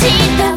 see the